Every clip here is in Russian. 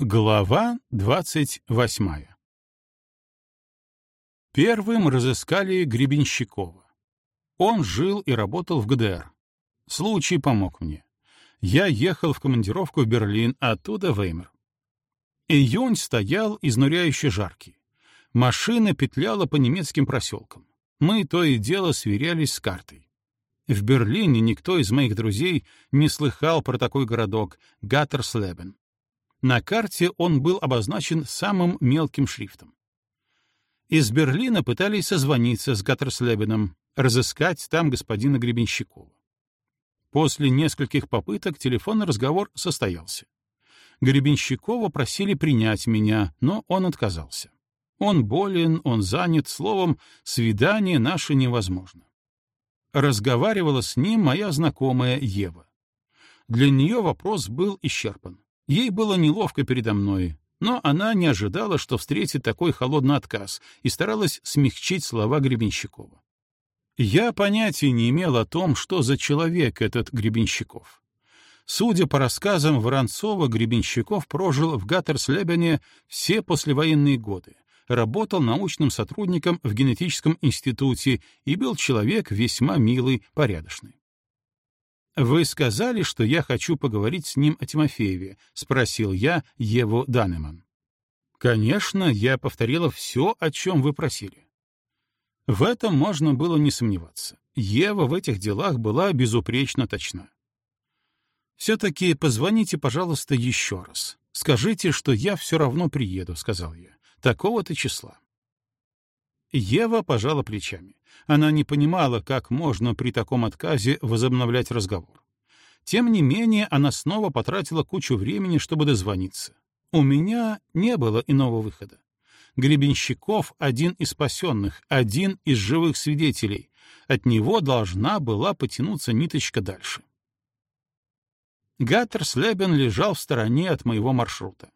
Глава двадцать восьмая Первым разыскали Гребенщикова. Он жил и работал в ГДР. Случай помог мне. Я ехал в командировку в Берлин, оттуда в Эймер. Июнь стоял изнуряюще жаркий. Машина петляла по немецким проселкам. Мы то и дело сверялись с картой. В Берлине никто из моих друзей не слыхал про такой городок — Гаттерслебен. На карте он был обозначен самым мелким шрифтом. Из Берлина пытались созвониться с Гаттерслебеном, разыскать там господина Гребенщикова. После нескольких попыток телефонный разговор состоялся. Гребенщикова просили принять меня, но он отказался. Он болен, он занят, словом, свидание наше невозможно. Разговаривала с ним моя знакомая Ева. Для нее вопрос был исчерпан. Ей было неловко передо мной, но она не ожидала, что встретит такой холодный отказ, и старалась смягчить слова Гребенщикова. Я понятия не имел о том, что за человек этот Гребенщиков. Судя по рассказам Воронцова, Гребенщиков прожил в Гаттерслебене все послевоенные годы, работал научным сотрудником в генетическом институте и был человек весьма милый, порядочный. «Вы сказали, что я хочу поговорить с ним о Тимофееве?» — спросил я Еву Данеман. «Конечно, я повторила все, о чем вы просили». В этом можно было не сомневаться. Ева в этих делах была безупречно точна. «Все-таки позвоните, пожалуйста, еще раз. Скажите, что я все равно приеду», — сказал я. «Такого-то числа». Ева пожала плечами. Она не понимала, как можно при таком отказе возобновлять разговор. Тем не менее, она снова потратила кучу времени, чтобы дозвониться. У меня не было иного выхода. Гребенщиков — один из спасенных, один из живых свидетелей. От него должна была потянуться ниточка дальше. Гаттерслебен лежал в стороне от моего маршрута.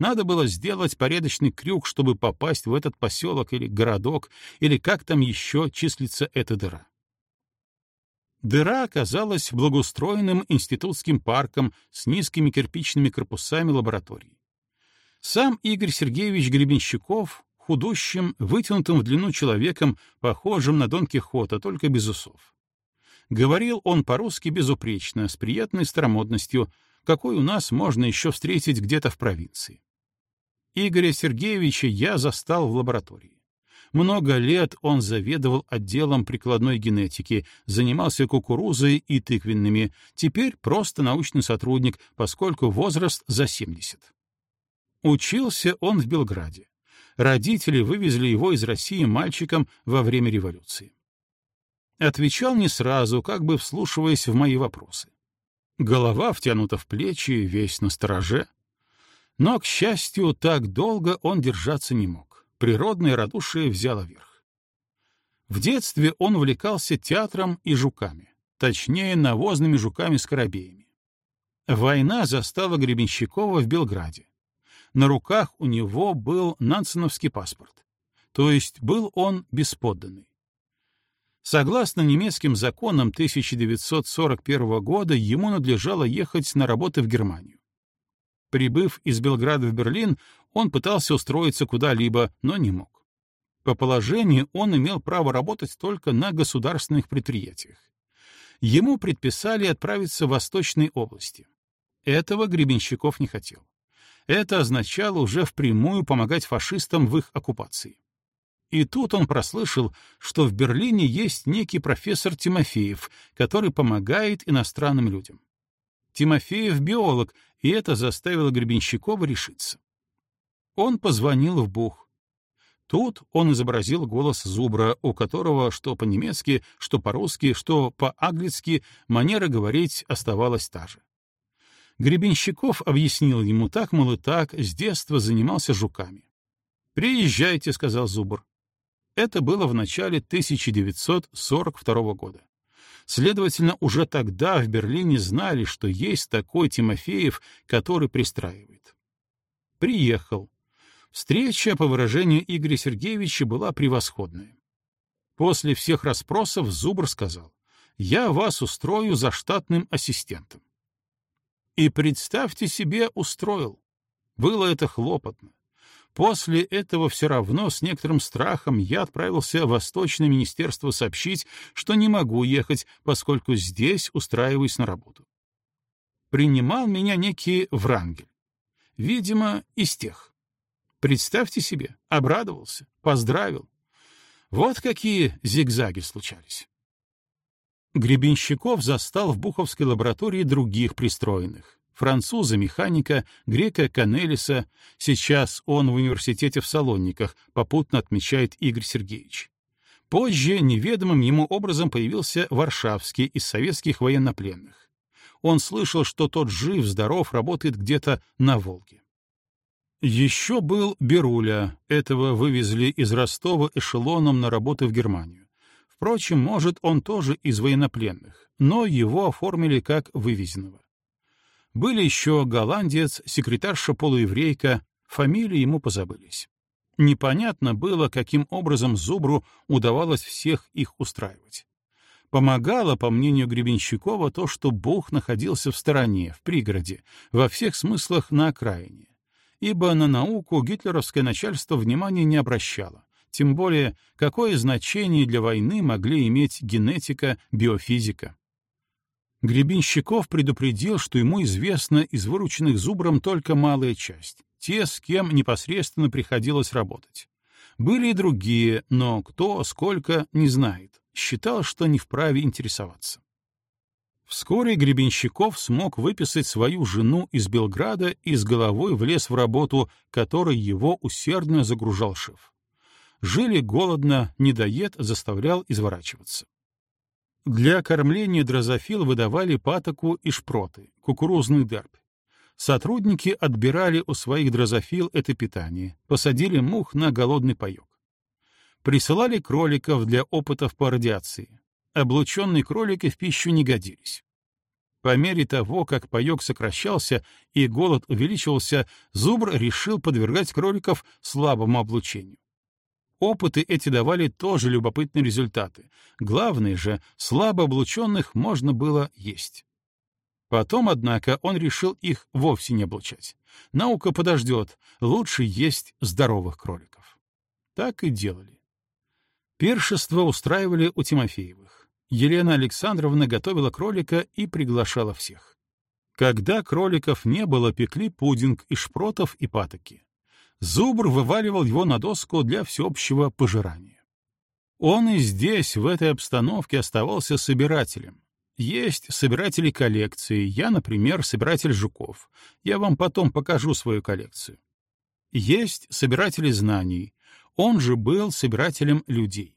Надо было сделать порядочный крюк, чтобы попасть в этот поселок или городок, или как там еще числится эта дыра. Дыра оказалась благоустроенным институтским парком с низкими кирпичными корпусами лабораторий. Сам Игорь Сергеевич Гребенщиков, худущим, вытянутым в длину человеком, похожим на Дон Кихота, только без усов. Говорил он по-русски безупречно, с приятной старомодностью, какой у нас можно еще встретить где-то в провинции. Игоря Сергеевича я застал в лаборатории. Много лет он заведовал отделом прикладной генетики, занимался кукурузой и тыквенными, теперь просто научный сотрудник, поскольку возраст за 70. Учился он в Белграде. Родители вывезли его из России мальчиком во время революции. Отвечал не сразу, как бы вслушиваясь в мои вопросы. Голова втянута в плечи, весь на стороже — но, к счастью, так долго он держаться не мог. Природное радушие взяло верх. В детстве он увлекался театром и жуками, точнее, навозными жуками-скоробеями. Война застала Гребенщикова в Белграде. На руках у него был нансеновский паспорт, то есть был он бесподданный. Согласно немецким законам 1941 года ему надлежало ехать на работы в Германию. Прибыв из Белграда в Берлин, он пытался устроиться куда-либо, но не мог. По положению он имел право работать только на государственных предприятиях. Ему предписали отправиться в Восточные области. Этого Гребенщиков не хотел. Это означало уже впрямую помогать фашистам в их оккупации. И тут он прослышал, что в Берлине есть некий профессор Тимофеев, который помогает иностранным людям. Тимофеев — биолог, и это заставило Гребенщикова решиться. Он позвонил в Бух. Тут он изобразил голос зубра, у которого что по-немецки, что по-русски, что по-английски манера говорить оставалась та же. Гребенщиков объяснил ему так, мол, и так, с детства занимался жуками. «Приезжайте», — сказал Зубр. Это было в начале 1942 года. Следовательно, уже тогда в Берлине знали, что есть такой Тимофеев, который пристраивает. Приехал. Встреча, по выражению Игоря Сергеевича, была превосходная. После всех расспросов Зубр сказал, «Я вас устрою за штатным ассистентом». И представьте себе, устроил. Было это хлопотно. После этого все равно с некоторым страхом я отправился в Восточное министерство сообщить, что не могу ехать, поскольку здесь устраиваюсь на работу. Принимал меня некий Врангель. Видимо, из тех. Представьте себе, обрадовался, поздравил. Вот какие зигзаги случались. Гребенщиков застал в Буховской лаборатории других пристроенных. Француза-механика, грека Канелиса. Сейчас он в университете в Салониках, попутно отмечает Игорь Сергеевич. Позже неведомым ему образом появился Варшавский из советских военнопленных. Он слышал, что тот жив-здоров, работает где-то на Волге. Еще был Беруля, этого вывезли из Ростова эшелоном на работу в Германию. Впрочем, может, он тоже из военнопленных, но его оформили как вывезенного. Были еще голландец, секретарша полуеврейка, фамилии ему позабылись. Непонятно было, каким образом Зубру удавалось всех их устраивать. Помогало, по мнению Гребенщикова, то, что Бог находился в стороне, в пригороде, во всех смыслах на окраине. Ибо на науку гитлеровское начальство внимания не обращало. Тем более, какое значение для войны могли иметь генетика, биофизика? Гребенщиков предупредил, что ему известно из вырученных зубром только малая часть, те, с кем непосредственно приходилось работать. Были и другие, но кто, сколько, не знает. Считал, что не вправе интересоваться. Вскоре Гребенщиков смог выписать свою жену из Белграда и с головой влез в работу, которой его усердно загружал шеф. Жили голодно, недоед заставлял изворачиваться. Для кормления дрозофил выдавали патоку и шпроты, кукурузный дербь. Сотрудники отбирали у своих дрозофил это питание, посадили мух на голодный паёк. Присылали кроликов для опытов по радиации. Облученные кролики в пищу не годились. По мере того, как паёк сокращался и голод увеличивался, Зубр решил подвергать кроликов слабому облучению. Опыты эти давали тоже любопытные результаты. Главное же, слабо облученных можно было есть. Потом, однако, он решил их вовсе не облучать. Наука подождет, лучше есть здоровых кроликов. Так и делали. Пиршество устраивали у Тимофеевых. Елена Александровна готовила кролика и приглашала всех. Когда кроликов не было, пекли пудинг из шпротов и патоки. Зубр вываливал его на доску для всеобщего пожирания. Он и здесь, в этой обстановке, оставался собирателем. Есть собиратели коллекции. Я, например, собиратель жуков. Я вам потом покажу свою коллекцию. Есть собиратели знаний. Он же был собирателем людей.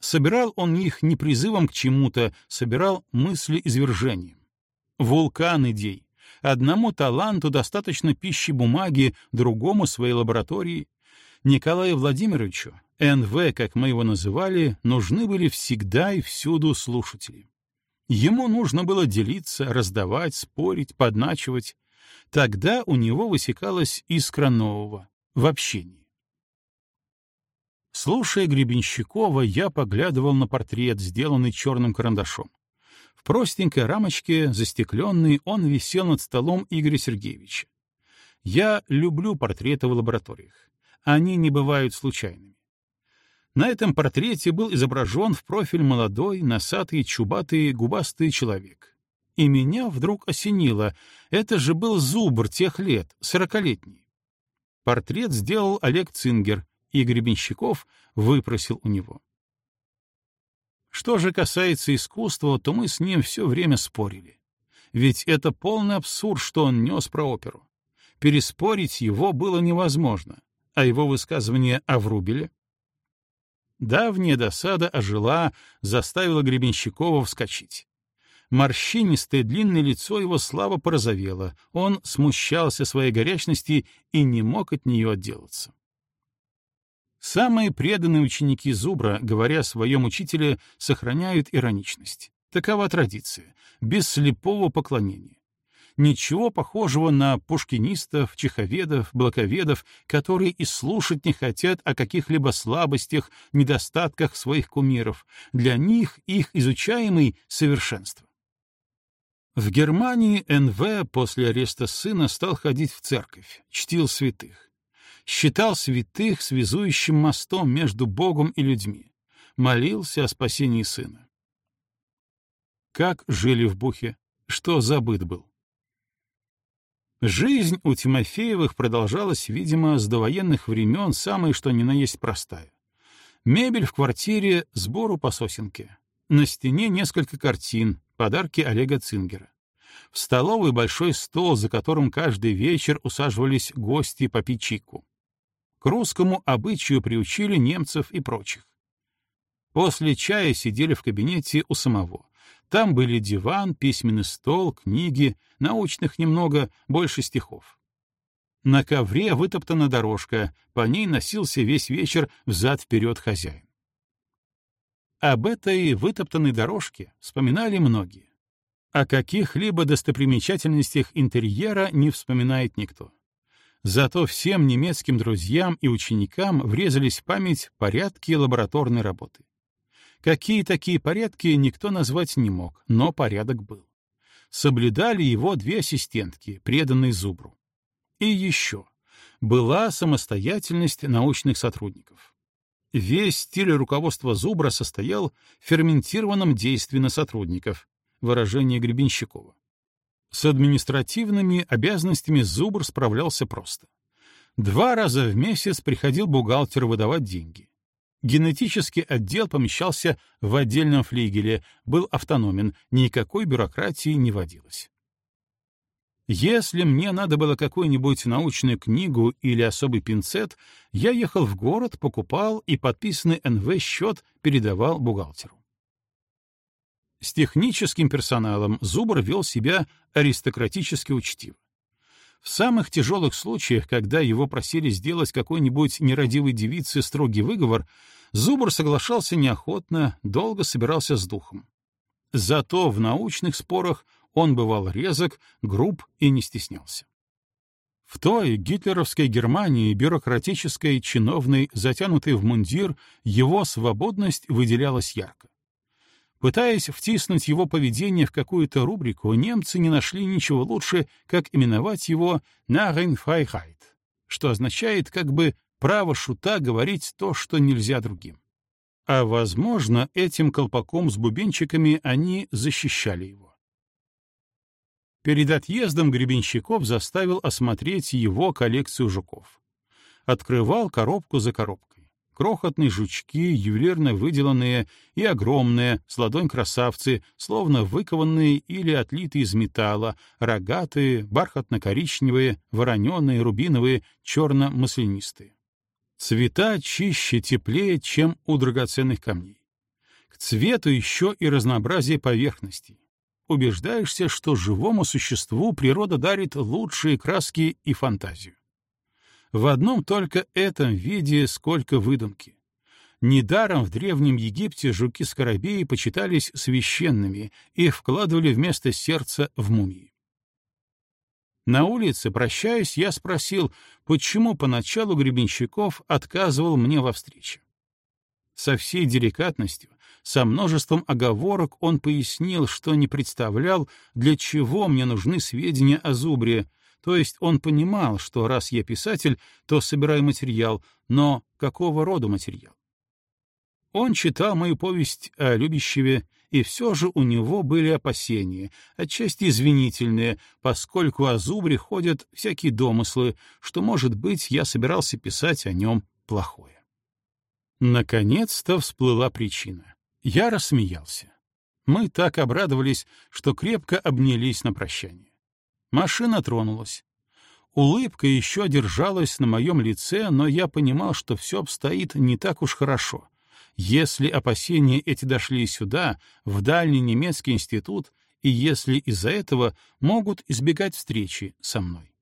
Собирал он их не призывом к чему-то, собирал мысли извержением. Вулкан идей, Одному таланту достаточно пищи бумаги, другому — своей лаборатории. Николаю Владимировичу, НВ, как мы его называли, нужны были всегда и всюду слушатели. Ему нужно было делиться, раздавать, спорить, подначивать. Тогда у него высекалась искра нового в общении. Слушая Гребенщикова, я поглядывал на портрет, сделанный черным карандашом простенькой рамочке, застекленный, он висел над столом Игоря Сергеевича. Я люблю портреты в лабораториях. Они не бывают случайными. На этом портрете был изображен в профиль молодой, носатый, чубатый, губастый человек. И меня вдруг осенило. Это же был зубр тех лет, сорокалетний. Портрет сделал Олег Цингер, и Гребенщиков выпросил у него. Что же касается искусства, то мы с ним все время спорили. Ведь это полный абсурд, что он нес про оперу. Переспорить его было невозможно, а его высказывание о Врубеле? Давняя досада ожила, заставила Гребенщикова вскочить. Морщинистое длинное лицо его слабо порозовело, он смущался своей горячности и не мог от нее отделаться. Самые преданные ученики Зубра, говоря о своем учителе, сохраняют ироничность. Такова традиция, без слепого поклонения. Ничего похожего на пушкинистов, чеховедов, блоковедов, которые и слушать не хотят о каких-либо слабостях, недостатках своих кумиров. Для них их изучаемый — совершенство. В Германии НВ после ареста сына стал ходить в церковь, чтил святых. Считал святых связующим мостом между Богом и людьми. Молился о спасении сына. Как жили в Бухе? Что забыт был? Жизнь у Тимофеевых продолжалась, видимо, с довоенных времен, самое что ни на есть простая. Мебель в квартире, сбору по сосенке. На стене несколько картин, подарки Олега Цингера. В столовой большой стол, за которым каждый вечер усаживались гости попить чайку. К русскому обычаю приучили немцев и прочих. После чая сидели в кабинете у самого. Там были диван, письменный стол, книги, научных немного, больше стихов. На ковре вытоптана дорожка, по ней носился весь вечер взад-вперед хозяин. Об этой вытоптанной дорожке вспоминали многие. О каких-либо достопримечательностях интерьера не вспоминает никто. Зато всем немецким друзьям и ученикам врезались в память порядки лабораторной работы. Какие такие порядки, никто назвать не мог, но порядок был. Соблюдали его две ассистентки, преданные Зубру. И еще. Была самостоятельность научных сотрудников. Весь стиль руководства Зубра состоял в ферментированном действии на сотрудников, выражение Гребенщикова. С административными обязанностями Зубр справлялся просто. Два раза в месяц приходил бухгалтер выдавать деньги. Генетический отдел помещался в отдельном флигеле, был автономен, никакой бюрократии не водилось. Если мне надо было какую-нибудь научную книгу или особый пинцет, я ехал в город, покупал и подписанный НВ счет передавал бухгалтеру. С техническим персоналом Зубр вел себя аристократически учтиво. В самых тяжелых случаях, когда его просили сделать какой-нибудь нерадивой девице строгий выговор, Зубр соглашался неохотно, долго собирался с духом. Зато в научных спорах он бывал резок, груб и не стеснялся. В той гитлеровской Германии, бюрократической, чиновной, затянутой в мундир, его свободность выделялась ярко. Пытаясь втиснуть его поведение в какую-то рубрику, немцы не нашли ничего лучше, как именовать его «Narrenfreiheit», что означает как бы право шута говорить то, что нельзя другим. А, возможно, этим колпаком с бубенчиками они защищали его. Перед отъездом Гребенщиков заставил осмотреть его коллекцию жуков. Открывал коробку за коробкой. Крохотные жучки, ювелирно выделанные и огромные, с ладонь красавцы, словно выкованные или отлитые из металла, рогатые, бархатно-коричневые, вороненые, рубиновые, черно-маслянистые. Цвета чище, теплее, чем у драгоценных камней. К цвету еще и разнообразие поверхностей убеждаешься, что живому существу природа дарит лучшие краски и фантазию. В одном только этом виде сколько выдумки. Недаром в Древнем Египте жуки-скоробеи почитались священными, и вкладывали вместо сердца в мумии. На улице, прощаясь, я спросил, почему поначалу Гребенщиков отказывал мне во встрече. Со всей деликатностью, со множеством оговорок он пояснил, что не представлял, для чего мне нужны сведения о Зубре, то есть он понимал, что раз я писатель, то собираю материал, но какого рода материал? Он читал мою повесть о Любящеве, и все же у него были опасения, отчасти извинительные, поскольку о Зубре ходят всякие домыслы, что, может быть, я собирался писать о нем плохое. Наконец-то всплыла причина. Я рассмеялся. Мы так обрадовались, что крепко обнялись на прощание. Машина тронулась. Улыбка еще держалась на моем лице, но я понимал, что все обстоит не так уж хорошо. Если опасения эти дошли сюда, в дальний немецкий институт, и если из-за этого могут избегать встречи со мной.